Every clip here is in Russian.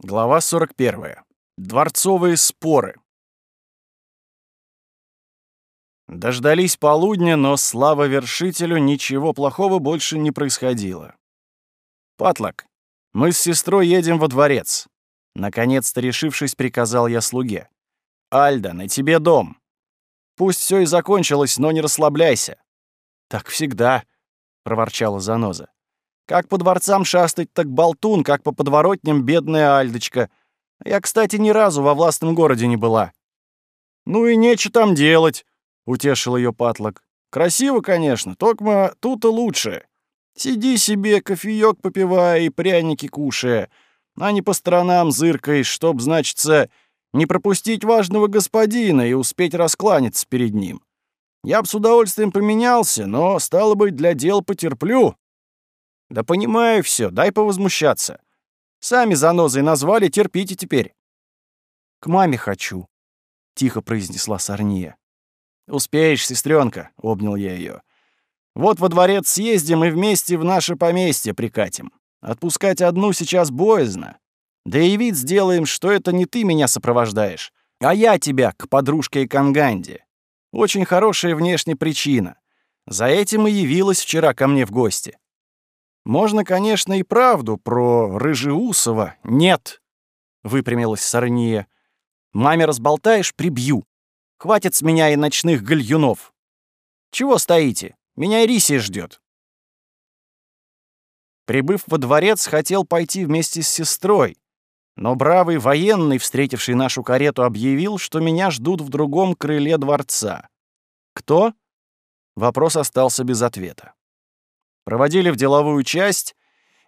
Глава 41. Дворцовые споры. Дождались полудня, но, слава вершителю, ничего плохого больше не происходило. «Патлок, мы с сестрой едем во дворец», — наконец-то решившись, приказал я слуге. «Альда, на тебе дом. Пусть все и закончилось, но не расслабляйся». «Так всегда», — проворчала заноза. Как по дворцам шастать, так болтун, как по подворотням бедная Альдочка. Я, кстати, ни разу во властном городе не была». «Ну и нечего там делать», — утешил ее Патлок. «Красиво, конечно, только тут и лучше. Сиди себе, кофеёк попивая и пряники кушая, а не по сторонам зыркаешь, чтоб, значится, не пропустить важного господина и успеть раскланяться перед ним. Я б с удовольствием поменялся, но, стало быть, для дел потерплю, да понимаю все, дай повозмущаться. Сами занозой назвали, терпите теперь. К маме хочу, тихо произнесла Сарния. Успеешь, сестренка, обнял я ее. Вот во дворец съездим и вместе в наше поместье прикатим. Отпускать одну сейчас боязно. Да и вид сделаем, что это не ты меня сопровождаешь, а я тебя к подружке и Канганде. Очень хорошая внешняя причина. За этим и явилась вчера ко мне в гости. Можно, конечно, и правду про Рыжеусова. Нет, выпрямилась Сарния. Маме разболтаешь, прибью. Хватит с меня и ночных гальюнов. Чего стоите? Меня Ирисия ждет. Прибыв во дворец, хотел пойти вместе с сестрой, но бравый военный, встретивший нашу карету, объявил, что меня ждут в другом крыле дворца. Кто? Вопрос остался без ответа проводили в деловую часть,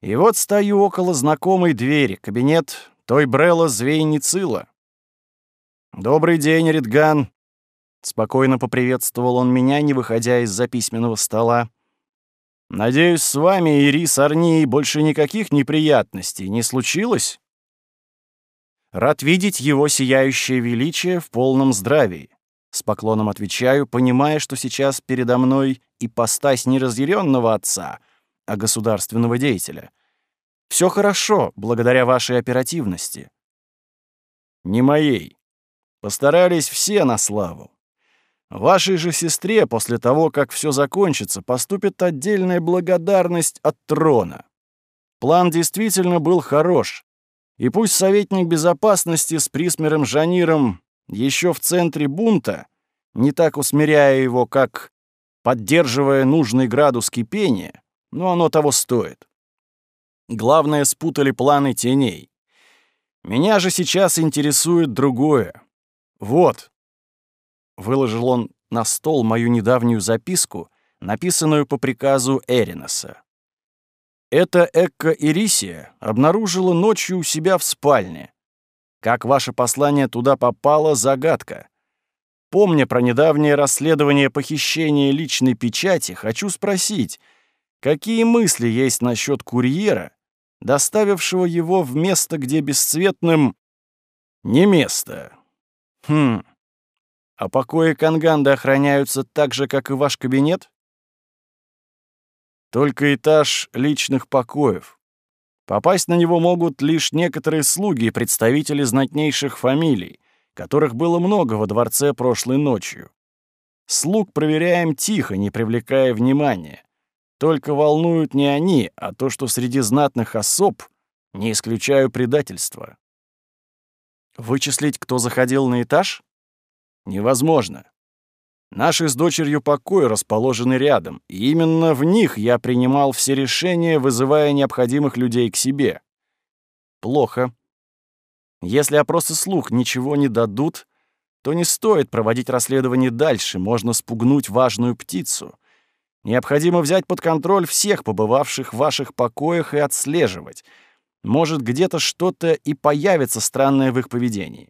и вот стою около знакомой двери, кабинет той Брелла Звейницила. «Добрый день, Ридган!» Спокойно поприветствовал он меня, не выходя из-за письменного стола. «Надеюсь, с вами, Ирис Арнии, больше никаких неприятностей не случилось?» «Рад видеть его сияющее величие в полном здравии», — с поклоном отвечаю, понимая, что сейчас передо мной ипостась не разъяренного отца, а государственного деятеля. Все хорошо, благодаря вашей оперативности. Не моей. Постарались все на славу. Вашей же сестре после того, как все закончится, поступит отдельная благодарность от трона. План действительно был хорош. И пусть советник безопасности с Присмером Жаниром еще в центре бунта, не так усмиряя его, как поддерживая нужный градус кипения, но оно того стоит. Главное, спутали планы теней. Меня же сейчас интересует другое. Вот. Выложил он на стол мою недавнюю записку, написанную по приказу Эриноса. Это Экка Ирисия обнаружила ночью у себя в спальне. Как ваше послание туда попало — загадка. Помня про недавнее расследование похищения личной печати, хочу спросить, какие мысли есть насчет курьера, доставившего его в место, где бесцветным... Не место. Хм. А покои Канганда охраняются так же, как и ваш кабинет? Только этаж личных покоев. Попасть на него могут лишь некоторые слуги и представители знатнейших фамилий — которых было много во дворце прошлой ночью. Слуг проверяем тихо, не привлекая внимания. Только волнуют не они, а то, что среди знатных особ не исключаю предательства. Вычислить, кто заходил на этаж? Невозможно. Наши с дочерью покои расположены рядом, и именно в них я принимал все решения, вызывая необходимых людей к себе. Плохо. Если опросы слух ничего не дадут, то не стоит проводить расследование дальше, можно спугнуть важную птицу. Необходимо взять под контроль всех побывавших в ваших покоях и отслеживать. Может, где-то что-то и появится странное в их поведении.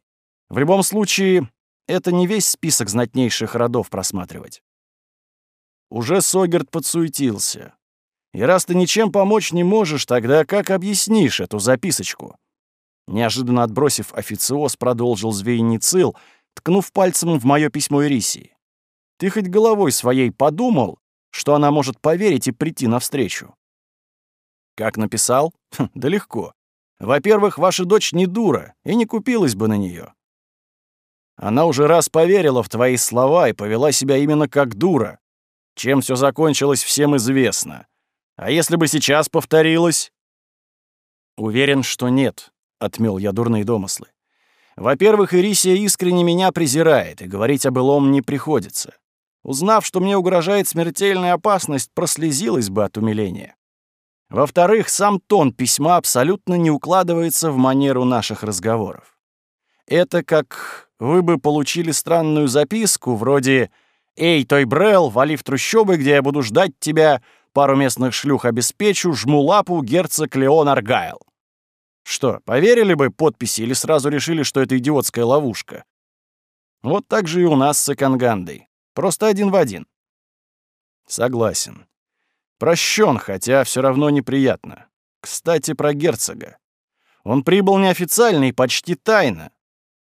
В любом случае, это не весь список знатнейших родов просматривать. Уже Согерт подсуетился. И раз ты ничем помочь не можешь, тогда как объяснишь эту записочку? Неожиданно отбросив официоз, продолжил Звейницил, ткнув пальцем в мое письмо Ирисии. «Ты хоть головой своей подумал, что она может поверить и прийти навстречу?» «Как написал? Хм, да легко. Во-первых, ваша дочь не дура и не купилась бы на нее. Она уже раз поверила в твои слова и повела себя именно как дура. Чем все закончилось, всем известно. А если бы сейчас повторилось? Уверен, что нет, отмел я дурные домыслы. Во-первых, Ирисия искренне меня презирает, и говорить о былом не приходится. Узнав, что мне угрожает смертельная опасность, прослезилась бы от умиления. Во-вторых, сам тон письма абсолютно не укладывается в манеру наших разговоров. Это как вы бы получили странную записку вроде «Эй, той Брел, вали в трущобы, где я буду ждать тебя, пару местных шлюх обеспечу, жму лапу, герцог Леон Аргайл». Что, поверили бы подписи или сразу решили, что это идиотская ловушка? Вот так же и у нас с Экангандой. Просто один в один. Согласен. Прощен, хотя все равно неприятно. Кстати, про герцога. Он прибыл неофициально и почти тайно.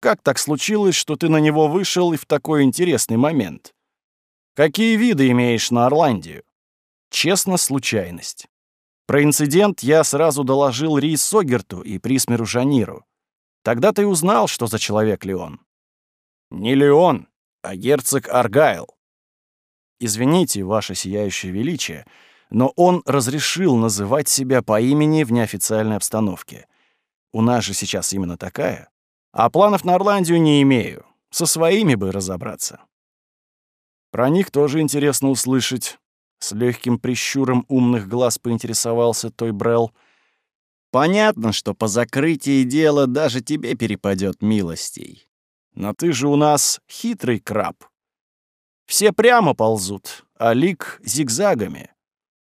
Как так случилось, что ты на него вышел и в такой интересный момент? Какие виды имеешь на Орландию? Честно, случайность. Про инцидент я сразу доложил Ри Согерту и Присмеру Жаниру. Тогда ты узнал, что за человек Леон. Не Леон, а герцог Аргайл. Извините, ваше сияющее величие, но он разрешил называть себя по имени в неофициальной обстановке. У нас же сейчас именно такая. А планов на Орландию не имею. Со своими бы разобраться. Про них тоже интересно услышать. С легким прищуром умных глаз поинтересовался той Брел. Понятно, что по закрытии дела даже тебе перепадет милостей. Но ты же у нас хитрый краб. Все прямо ползут, а лик зигзагами.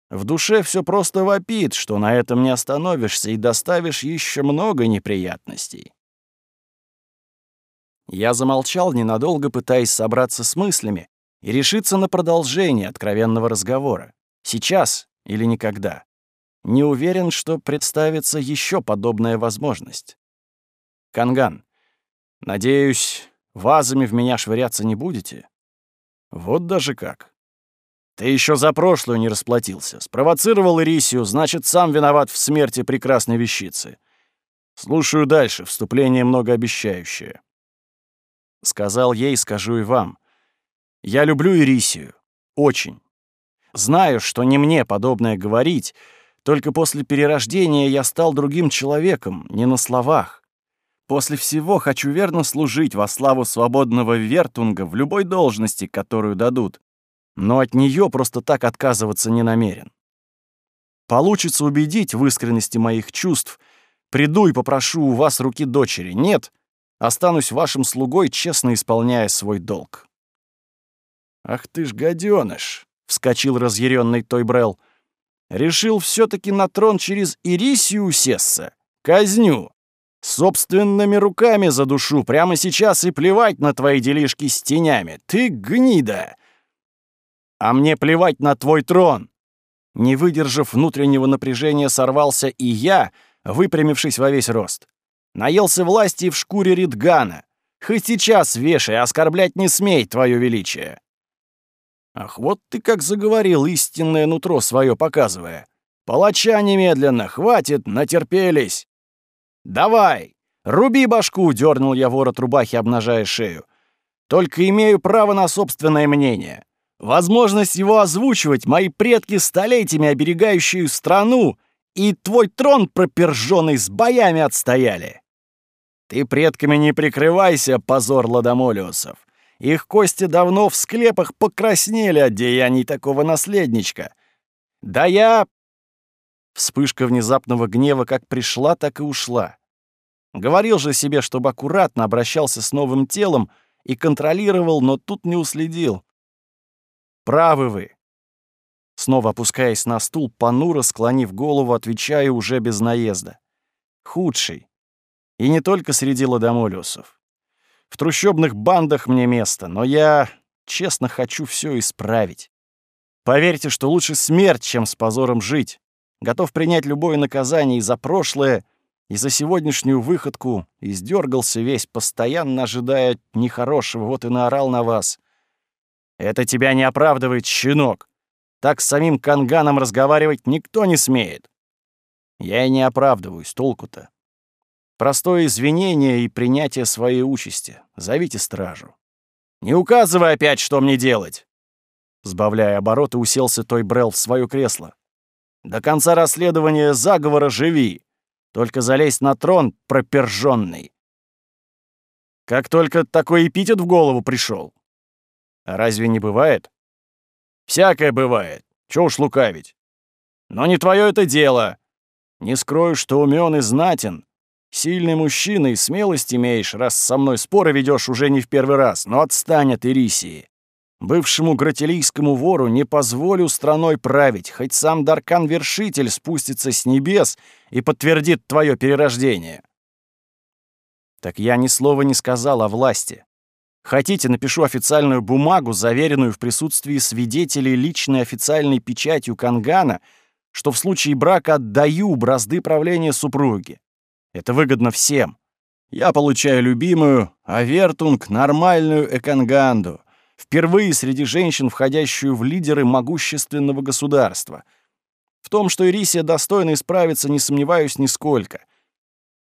В душе все просто вопит, что на этом не остановишься и доставишь еще много неприятностей. Я замолчал ненадолго, пытаясь собраться с мыслями и решиться на продолжение откровенного разговора. Сейчас или никогда. Не уверен, что представится еще подобная возможность. Канган, надеюсь, вазами в меня швыряться не будете? Вот даже как. Ты еще за прошлую не расплатился. Спровоцировал Ирисию, значит, сам виноват в смерти прекрасной вещицы. Слушаю дальше, вступление многообещающее. Сказал ей, скажу и вам. Я люблю Ирисию. Очень. Знаю, что не мне подобное говорить, только после перерождения я стал другим человеком, не на словах. После всего хочу верно служить во славу свободного Вертунга в любой должности, которую дадут но от нее просто так отказываться не намерен. Получится убедить в искренности моих чувств, приду и попрошу у вас руки дочери. Нет, останусь вашим слугой, честно исполняя свой долг. Ах ты ж гаденыш, вскочил разъяренный Тойбрел. Решил все таки на трон через Ирисию усесться. Казню. Собственными руками задушу прямо сейчас и плевать на твои делишки с тенями. Ты гнида! А мне плевать на твой трон!» Не выдержав внутреннего напряжения, сорвался и я, выпрямившись во весь рост. Наелся власти в шкуре Ридгана. Хоть сейчас вешай, оскорблять не смей, твое величие. Ах, вот ты как заговорил, истинное нутро свое показывая. Палача немедленно, хватит, натерпелись. Давай, руби башку, дернул я ворот рубахи, обнажая шею. Только имею право на собственное мнение. Возможность его озвучивать мои предки столетиями оберегающую страну и твой трон проперженный с боями отстояли. Ты предками не прикрывайся, позор ладомолиусов. Их кости давно в склепах покраснели от деяний такого наследничка. Да я... Вспышка внезапного гнева как пришла, так и ушла. Говорил же себе, чтобы аккуратно обращался с новым телом и контролировал, но тут не уследил. Правы вы. Снова опускаясь на стул, понуро склонив голову, отвечаю уже без наезда. Худший. И не только среди ладомолиусов. В трущобных бандах мне место, но я честно хочу все исправить. Поверьте, что лучше смерть, чем с позором жить. Готов принять любое наказание и за прошлое, и за сегодняшнюю выходку, издергался весь, постоянно ожидая нехорошего, вот и наорал на вас. Это тебя не оправдывает, щенок. Так с самим Канганом разговаривать никто не смеет. Я и не оправдываюсь, толку-то. Простое извинение и принятие своей участи. Зовите стражу. Не указывай опять, что мне делать!» Сбавляя обороты, уселся Той Брелл в свое кресло. «До конца расследования заговора живи. Только залезь на трон, проперженный. Как только такой эпитет в голову пришел. А разве не бывает? Всякое бывает. Чё уж лукавить. Но не твое это дело. Не скрою, что умен и знатен. Сильный мужчина и смелость имеешь, раз со мной споры ведешь уже не в первый раз, но отстань от Ирисии. Бывшему гратилийскому вору не позволю страной править, хоть сам Даркан-вершитель спустится с небес и подтвердит твое перерождение. Так я ни слова не сказал о власти. Хотите, напишу официальную бумагу, заверенную в присутствии свидетелей личной официальной печатью Кангана, что в случае брака отдаю бразды правления супруги. Это выгодно всем. Я получаю любимую, а нормальную Эканганду, впервые среди женщин, входящую в лидеры могущественного государства. В том, что Ирисия достойна исправиться, не сомневаюсь нисколько.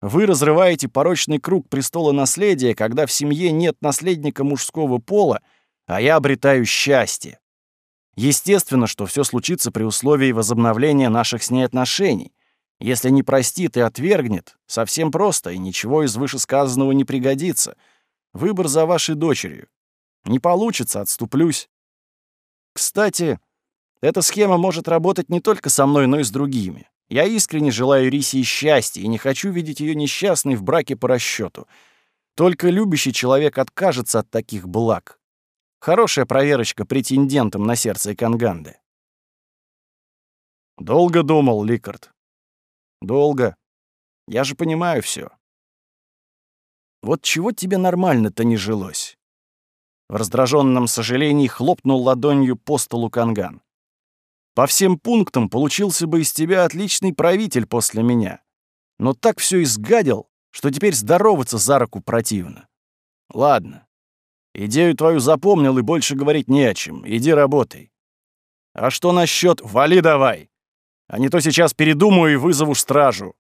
Вы разрываете порочный круг престола наследия, когда в семье нет наследника мужского пола, а я обретаю счастье. Естественно, что все случится при условии возобновления наших с ней отношений. Если не простит и отвергнет, совсем просто, и ничего из вышесказанного не пригодится. Выбор за вашей дочерью. Не получится, отступлюсь. Кстати, эта схема может работать не только со мной, но и с другими. Я искренне желаю Рисии счастья и не хочу видеть ее несчастной в браке по расчету. Только любящий человек откажется от таких благ. Хорошая проверочка претендентам на сердце Канганды. Долго думал Ликард. Долго. Я же понимаю все. Вот чего тебе нормально-то не жилось? В раздраженном сожалении хлопнул ладонью по столу Канган. По всем пунктам получился бы из тебя отличный правитель после меня. Но так все изгадил, что теперь здороваться за руку противно. Ладно. Идею твою запомнил и больше говорить не о чем. Иди работай. А что насчет «вали давай»? А не то сейчас передумаю и вызову стражу.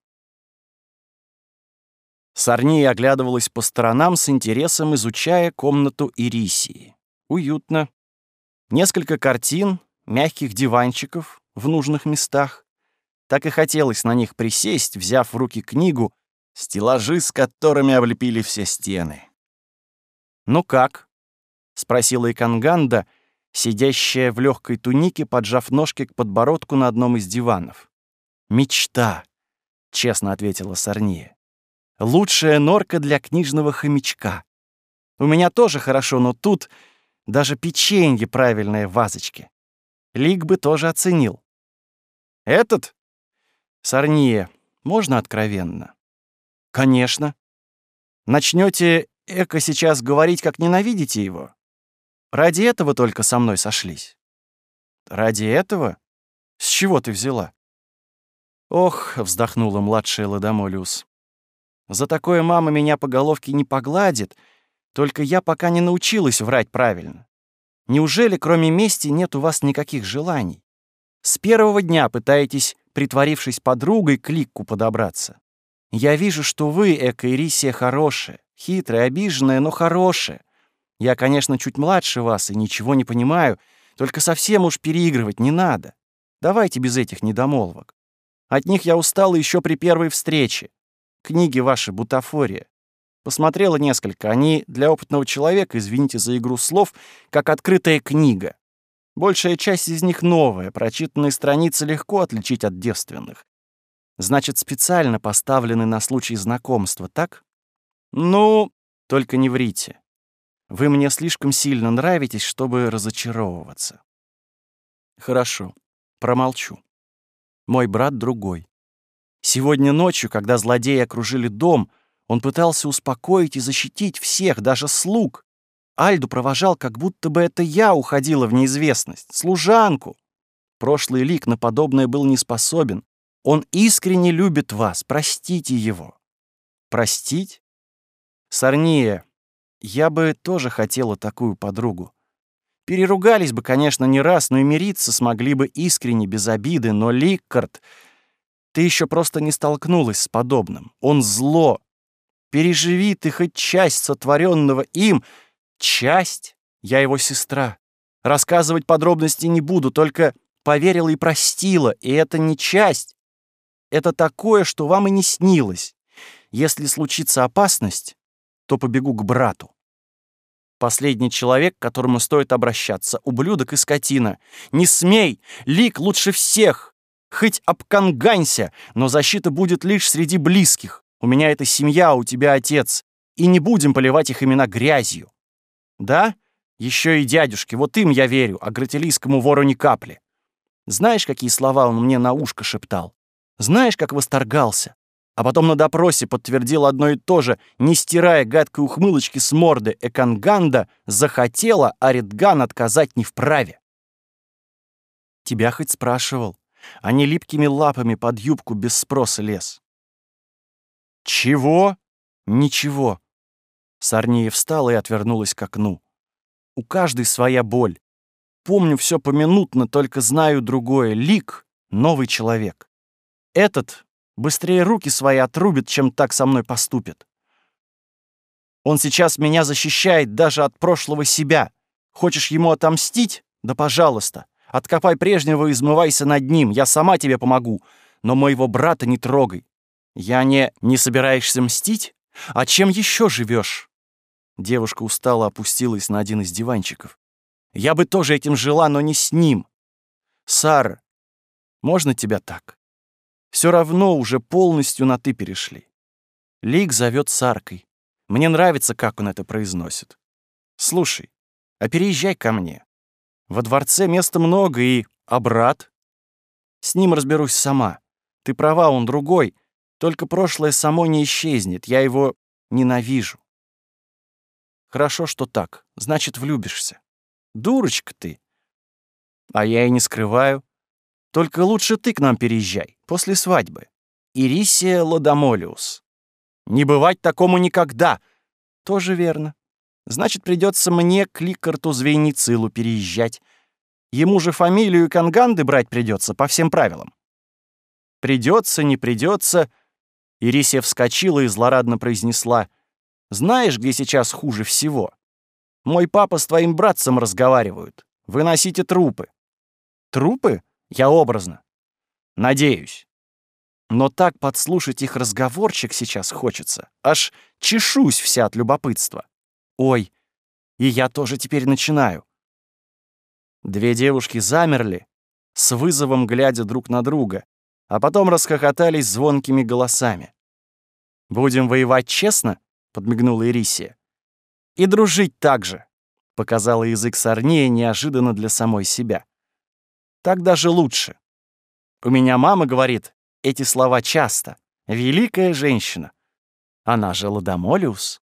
Сарния оглядывалась по сторонам с интересом, изучая комнату Ирисии. Уютно. Несколько картин, мягких диванчиков в нужных местах. Так и хотелось на них присесть, взяв в руки книгу, стеллажи с которыми облепили все стены. «Ну как?» — спросила Иканганда, сидящая в легкой тунике, поджав ножки к подбородку на одном из диванов. «Мечта», — честно ответила Сарния. «Лучшая норка для книжного хомячка. У меня тоже хорошо, но тут даже печенье правильное в вазочке. Лик бы тоже оценил. Этот? Сарния, можно откровенно? Конечно. Начнете эко сейчас говорить, как ненавидите его? Ради этого только со мной сошлись. Ради этого? С чего ты взяла? Ох, вздохнула младшая Ладомолиус. За такое мама меня по головке не погладит, только я пока не научилась врать правильно. Неужели кроме мести нет у вас никаких желаний? С первого дня пытаетесь, притворившись подругой, к ликку подобраться. Я вижу, что вы, Эка Ирисия, хорошая, хитрая, обиженная, но хорошая. Я, конечно, чуть младше вас и ничего не понимаю, только совсем уж переигрывать не надо. Давайте без этих недомолвок. От них я устала еще при первой встрече. Книги ваши — бутафория. Посмотрела несколько. Они для опытного человека, извините за игру слов, как открытая книга. Большая часть из них новая, прочитанные страницы легко отличить от девственных. Значит, специально поставлены на случай знакомства, так? Ну, только не врите. Вы мне слишком сильно нравитесь, чтобы разочаровываться. Хорошо, промолчу. Мой брат другой. Сегодня ночью, когда злодеи окружили дом, он пытался успокоить и защитить всех, даже слуг. Альду провожал, как будто бы это я уходила в неизвестность, служанку. Прошлый лик на подобное был не способен. Он искренне любит вас, простите его. Простить? Сарния, я бы тоже хотела такую подругу. Переругались бы, конечно, не раз, но и мириться смогли бы искренне, без обиды, но Ликкард... Ты еще просто не столкнулась с подобным. Он зло, переживи ты хоть часть сотворенного им. Часть? Я его сестра. Рассказывать подробности не буду, только поверила и простила, и это не часть. Это такое, что вам и не снилось. Если случится опасность, то побегу к брату. Последний человек, к которому стоит обращаться, ублюдок и скотина. Не смей! Лик лучше всех! Хоть обканганься, но защита будет лишь среди близких. У меня это семья, а у тебя отец. И не будем поливать их имена грязью. Да? Еще и дядюшки, вот им я верю, а гратилийскому вору ни капли. Знаешь, какие слова он мне на ушко шептал? Знаешь, как восторгался? А потом на допросе подтвердил одно и то же, не стирая гадкой ухмылочки с морды Эканганда, захотела, а Редган отказать не вправе. Тебя хоть спрашивал, а не липкими лапами под юбку без спроса лез. Чего? Ничего. Сарния встала и отвернулась к окну. У каждой своя боль. Помню все поминутно, только знаю другое. Лик — новый человек. Этот быстрее руки свои отрубит, чем так со мной поступит. Он сейчас меня защищает даже от прошлого себя. Хочешь ему отомстить? Да пожалуйста. Откопай прежнего и измывайся над ним. Я сама тебе помогу. Но моего брата не трогай. Я не... Не собираешься мстить? А чем еще живешь? Девушка устало опустилась на один из диванчиков. Я бы тоже этим жила, но не с ним. Сара, можно тебя так? Все равно уже полностью на «ты» перешли. Лик зовет Саркой. Мне нравится, как он это произносит. Слушай, а переезжай ко мне. Во дворце места много и... А брат? С ним разберусь сама. Ты права, он другой. Только прошлое само не исчезнет. Я его ненавижу. Хорошо, что так. Значит, влюбишься. Дурочка ты. А я и не скрываю. Только лучше ты к нам переезжай, после свадьбы. Ирисия Ладомолиус. Не бывать такому никогда. Тоже верно. Значит, придется мне к Ликарту Звейницилу переезжать. Ему же фамилию Канганды брать придется по всем правилам. Придется, не придется. Ирисия вскочила и злорадно произнесла. Знаешь, где сейчас хуже всего? Мой папа с твоим братцем разговаривают. Выносите трупы. Трупы? Я образно. Надеюсь. Но так подслушать их разговорчик сейчас хочется. Аж чешусь вся от любопытства. Ой, и я тоже теперь начинаю. Две девушки замерли, с вызовом глядя друг на друга, а потом расхохотались звонкими голосами. «Будем воевать честно?» — подмигнула Ирисия. «И дружить так же», — показала язык Сорнея неожиданно для самой себя. Так даже лучше. У меня мама говорит эти слова часто. Великая женщина. Она же Ладомолиус.